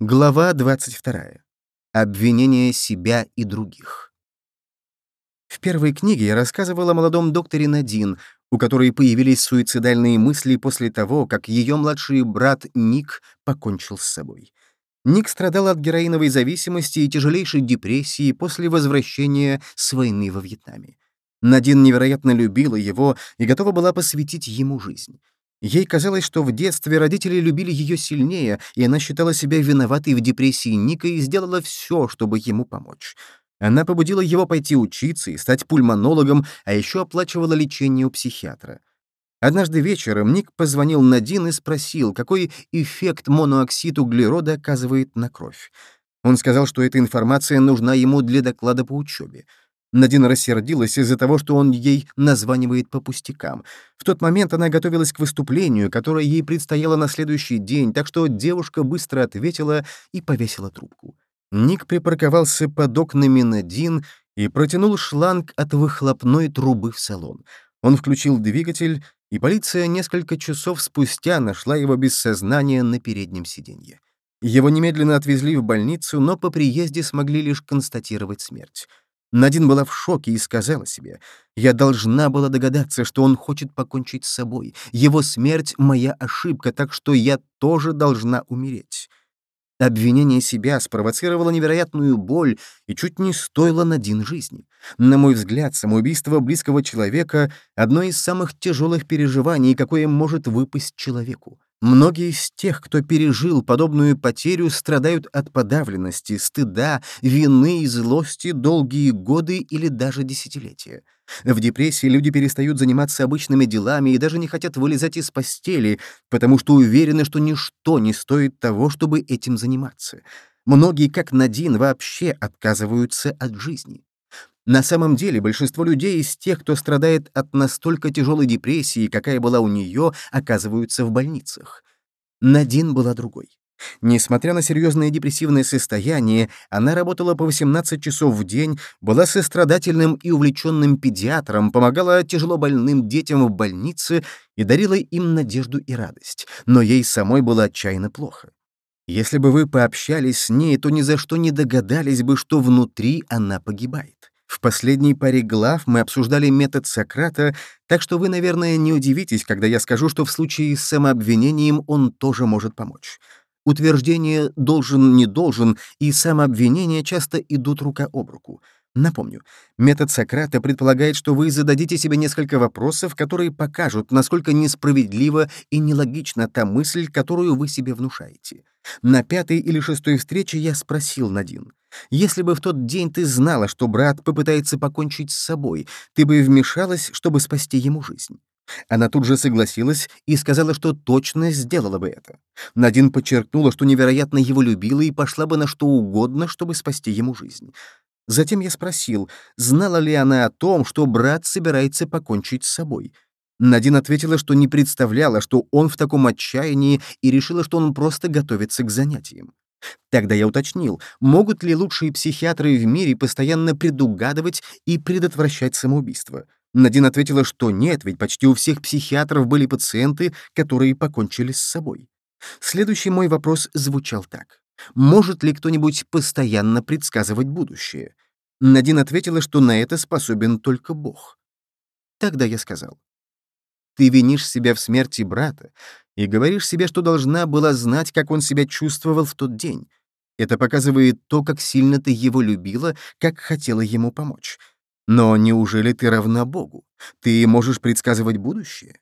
Глава 22. Обвинение себя и других. В первой книге я рассказывал о молодом докторе Надин, у которой появились суицидальные мысли после того, как ее младший брат Ник покончил с собой. Ник страдал от героиновой зависимости и тяжелейшей депрессии после возвращения с войны во Вьетнаме. Надин невероятно любила его и готова была посвятить ему жизнь. Ей казалось, что в детстве родители любили ее сильнее, и она считала себя виноватой в депрессии Ника и сделала все, чтобы ему помочь. Она побудила его пойти учиться и стать пульмонологом, а еще оплачивала лечение у психиатра. Однажды вечером Ник позвонил Надин и спросил, какой эффект монооксид углерода оказывает на кровь. Он сказал, что эта информация нужна ему для доклада по учебе. Надина рассердилась из-за того, что он ей названивает по пустякам. В тот момент она готовилась к выступлению, которое ей предстояло на следующий день, так что девушка быстро ответила и повесила трубку. Ник припарковался под окнами Надин и протянул шланг от выхлопной трубы в салон. Он включил двигатель, и полиция несколько часов спустя нашла его без сознания на переднем сиденье. Его немедленно отвезли в больницу, но по приезде смогли лишь констатировать смерть. Надин была в шоке и сказала себе, «Я должна была догадаться, что он хочет покончить с собой. Его смерть — моя ошибка, так что я тоже должна умереть». Обвинение себя спровоцировало невероятную боль и чуть не стоило Надин жизни. На мой взгляд, самоубийство близкого человека — одно из самых тяжелых переживаний, какое может выпасть человеку. Многие из тех, кто пережил подобную потерю, страдают от подавленности, стыда, вины и злости долгие годы или даже десятилетия. В депрессии люди перестают заниматься обычными делами и даже не хотят вылезать из постели, потому что уверены, что ничто не стоит того, чтобы этим заниматься. Многие, как Надин, вообще отказываются от жизни. На самом деле большинство людей из тех, кто страдает от настолько тяжелой депрессии, какая была у нее, оказываются в больницах. Надин была другой. Несмотря на серьезное депрессивное состояние, она работала по 18 часов в день, была сострадательным и увлеченным педиатром, помогала тяжело больным детям в больнице и дарила им надежду и радость. Но ей самой было отчаянно плохо. Если бы вы пообщались с ней, то ни за что не догадались бы, что внутри она погибает. В последней паре глав мы обсуждали метод Сократа, так что вы, наверное, не удивитесь, когда я скажу, что в случае с самообвинением он тоже может помочь. Утверждение «должен, не должен» и самообвинение часто идут рука об руку. Напомню, метод Сократа предполагает, что вы зададите себе несколько вопросов, которые покажут, насколько несправедлива и нелогична та мысль, которую вы себе внушаете. На пятой или шестой встрече я спросил Надин, «Если бы в тот день ты знала, что брат попытается покончить с собой, ты бы вмешалась, чтобы спасти ему жизнь?» Она тут же согласилась и сказала, что точно сделала бы это. Надин подчеркнула, что невероятно его любила и пошла бы на что угодно, чтобы спасти ему жизнь. Затем я спросил, знала ли она о том, что брат собирается покончить с собой. Надин ответила, что не представляла, что он в таком отчаянии, и решила, что он просто готовится к занятиям. Тогда я уточнил, могут ли лучшие психиатры в мире постоянно предугадывать и предотвращать самоубийство. Надин ответила, что нет, ведь почти у всех психиатров были пациенты, которые покончили с собой. Следующий мой вопрос звучал так. Может ли кто-нибудь постоянно предсказывать будущее? Надин ответила, что на это способен только Бог. Тогда я сказал, ты винишь себя в смерти брата и говоришь себе, что должна была знать, как он себя чувствовал в тот день. Это показывает то, как сильно ты его любила, как хотела ему помочь. Но неужели ты равна Богу? Ты можешь предсказывать будущее?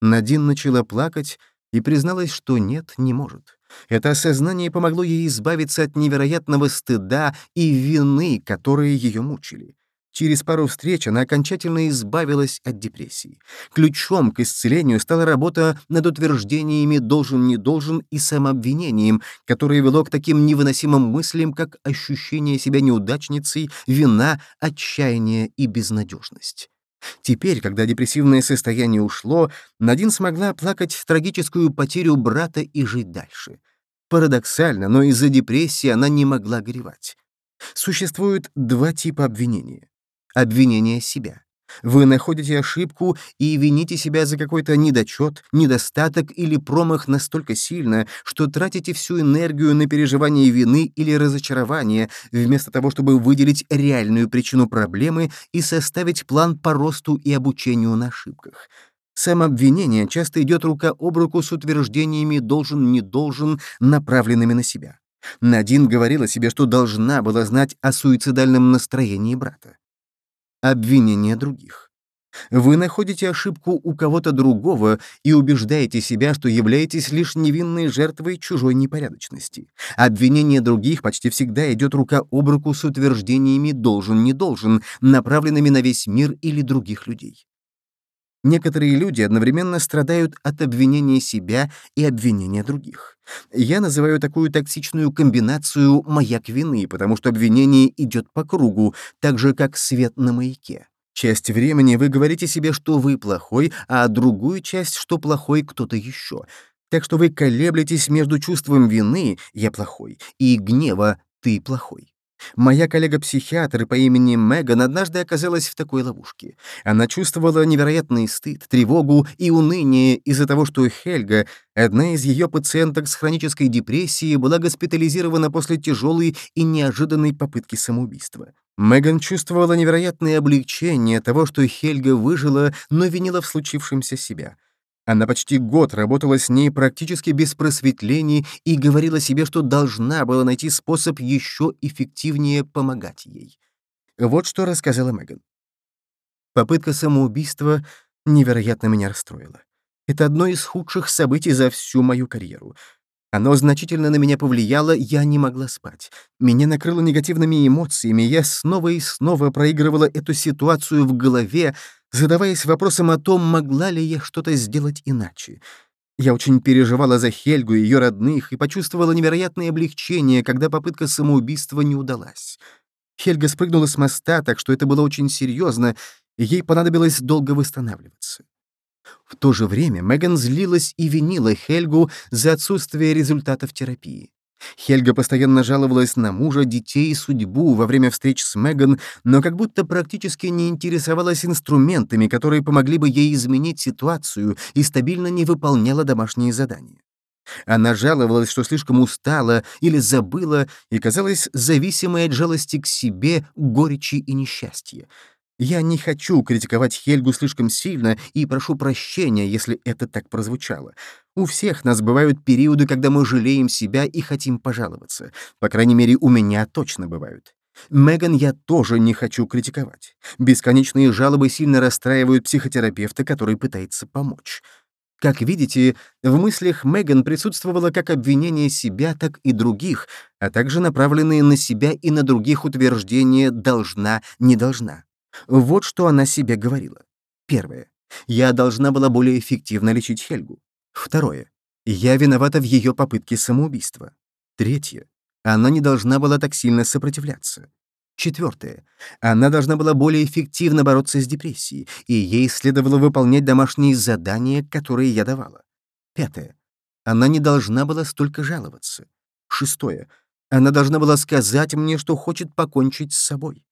Надин начала плакать и призналась, что нет, не может. Это осознание помогло ей избавиться от невероятного стыда и вины, которые ее мучили. Через пару встреч она окончательно избавилась от депрессии. Ключом к исцелению стала работа над утверждениями «должен-не должен» и самообвинением, которое вело к таким невыносимым мыслям, как ощущение себя неудачницей, вина, отчаяние и безнадежность. Теперь, когда депрессивное состояние ушло, Надин смогла оплакать трагическую потерю брата и жить дальше. Парадоксально, но из-за депрессии она не могла горевать. Существует два типа обвинения обвинение себя. Вы находите ошибку и вините себя за какой-то недочет, недостаток или промах настолько сильно, что тратите всю энергию на переживание вины или разочарования, вместо того, чтобы выделить реальную причину проблемы и составить план по росту и обучению на ошибках. Самообвинение часто идет рука об руку с утверждениями «должен», «не должен», направленными на себя. Надин говорила себе, что должна была знать о суицидальном настроении брата обвинения других. Вы находите ошибку у кого-то другого и убеждаете себя, что являетесь лишь невинной жертвой чужой непорядочности. Обвинение других почти всегда идет рука об руку с утверждениями «должен-не должен», направленными на весь мир или других людей. Некоторые люди одновременно страдают от обвинения себя и обвинения других. Я называю такую токсичную комбинацию «маяк вины», потому что обвинение идет по кругу, так же, как свет на маяке. Часть времени вы говорите себе, что вы плохой, а другую часть, что плохой кто-то еще. Так что вы колеблетесь между чувством вины «я плохой» и гнева «ты плохой». Моя коллега-психиатр по имени Меган однажды оказалась в такой ловушке. Она чувствовала невероятный стыд, тревогу и уныние из-за того, что Хельга, одна из ее пациенток с хронической депрессией, была госпитализирована после тяжелой и неожиданной попытки самоубийства. Меган чувствовала невероятное облегчение того, что Хельга выжила, но винила в случившемся себя. Она почти год работала с ней практически без просветлений и говорила себе, что должна была найти способ еще эффективнее помогать ей. Вот что рассказала Меган. Попытка самоубийства невероятно меня расстроила. Это одно из худших событий за всю мою карьеру. Оно значительно на меня повлияло, я не могла спать. Меня накрыло негативными эмоциями, я снова и снова проигрывала эту ситуацию в голове, задаваясь вопросом о том, могла ли я что-то сделать иначе. Я очень переживала за Хельгу и ее родных и почувствовала невероятное облегчение, когда попытка самоубийства не удалась. Хельга спрыгнула с моста, так что это было очень серьезно, и ей понадобилось долго восстанавливаться. В то же время Меган злилась и винила Хельгу за отсутствие результатов терапии. Хельга постоянно жаловалась на мужа, детей и судьбу во время встреч с Меган, но как будто практически не интересовалась инструментами, которые помогли бы ей изменить ситуацию и стабильно не выполняла домашние задания. Она жаловалась, что слишком устала или забыла и казалась зависимой от жалости к себе, горечи и несчастья. Я не хочу критиковать Хельгу слишком сильно и прошу прощения, если это так прозвучало. У всех нас бывают периоды, когда мы жалеем себя и хотим пожаловаться. По крайней мере, у меня точно бывают. Меган я тоже не хочу критиковать. Бесконечные жалобы сильно расстраивают психотерапевта, который пытается помочь. Как видите, в мыслях Меган присутствовало как обвинение себя, так и других, а также направленные на себя и на других утверждения «должна», «не должна». Вот что она себе говорила. Первое. Я должна была более эффективно лечить Хельгу. Второе. Я виновата в ее попытке самоубийства. Третье. Она не должна была так сильно сопротивляться. Четвертое. Она должна была более эффективно бороться с депрессией, и ей следовало выполнять домашние задания, которые я давала. Пятое. Она не должна была столько жаловаться. Шестое. Она должна была сказать мне, что хочет покончить с собой.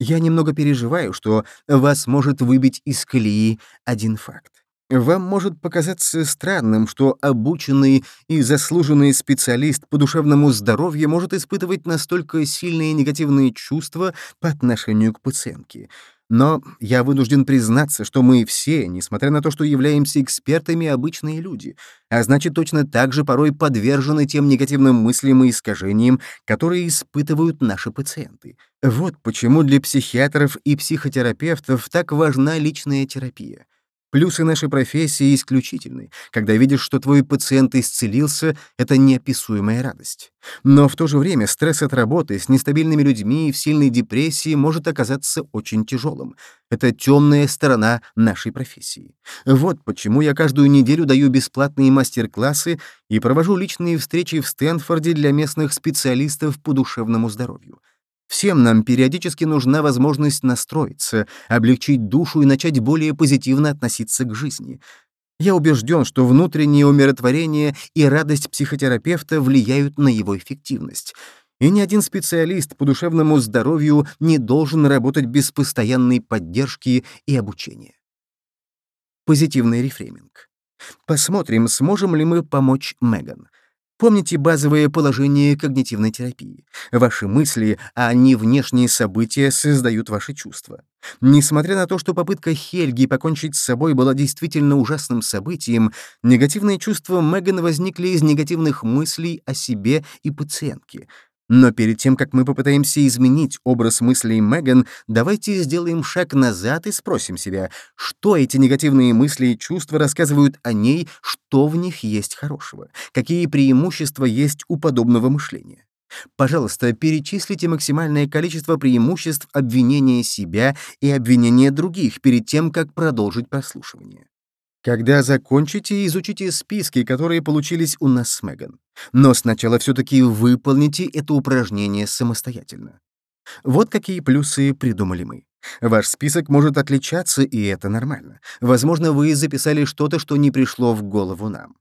Я немного переживаю, что вас может выбить из колеи один факт. Вам может показаться странным, что обученный и заслуженный специалист по душевному здоровью может испытывать настолько сильные негативные чувства по отношению к пациентке. Но я вынужден признаться, что мы все, несмотря на то, что являемся экспертами, обычные люди, а значит, точно так же порой подвержены тем негативным мыслям и искажениям, которые испытывают наши пациенты. Вот почему для психиатров и психотерапевтов так важна личная терапия. Плюсы нашей профессии исключительны. Когда видишь, что твой пациент исцелился, это неописуемая радость. Но в то же время стресс от работы с нестабильными людьми и в сильной депрессии может оказаться очень тяжелым. Это темная сторона нашей профессии. Вот почему я каждую неделю даю бесплатные мастер-классы и провожу личные встречи в Стэнфорде для местных специалистов по душевному здоровью. Всем нам периодически нужна возможность настроиться, облегчить душу и начать более позитивно относиться к жизни. Я убежден, что внутреннее умиротворение и радость психотерапевта влияют на его эффективность. И ни один специалист по душевному здоровью не должен работать без постоянной поддержки и обучения. Позитивный рефрейминг. Посмотрим, сможем ли мы помочь Меган. Помните базовое положение когнитивной терапии. Ваши мысли, а не внешние события, создают ваши чувства. Несмотря на то, что попытка Хельги покончить с собой была действительно ужасным событием, негативные чувства Меган возникли из негативных мыслей о себе и пациентке. Но перед тем, как мы попытаемся изменить образ мыслей Меган, давайте сделаем шаг назад и спросим себя, что эти негативные мысли и чувства рассказывают о ней, что в них есть хорошего, какие преимущества есть у подобного мышления. Пожалуйста, перечислите максимальное количество преимуществ обвинения себя и обвинения других перед тем, как продолжить прослушивание. Когда закончите, изучите списки, которые получились у нас с Меган. Но сначала все-таки выполните это упражнение самостоятельно. Вот какие плюсы придумали мы. Ваш список может отличаться, и это нормально. Возможно, вы записали что-то, что не пришло в голову нам.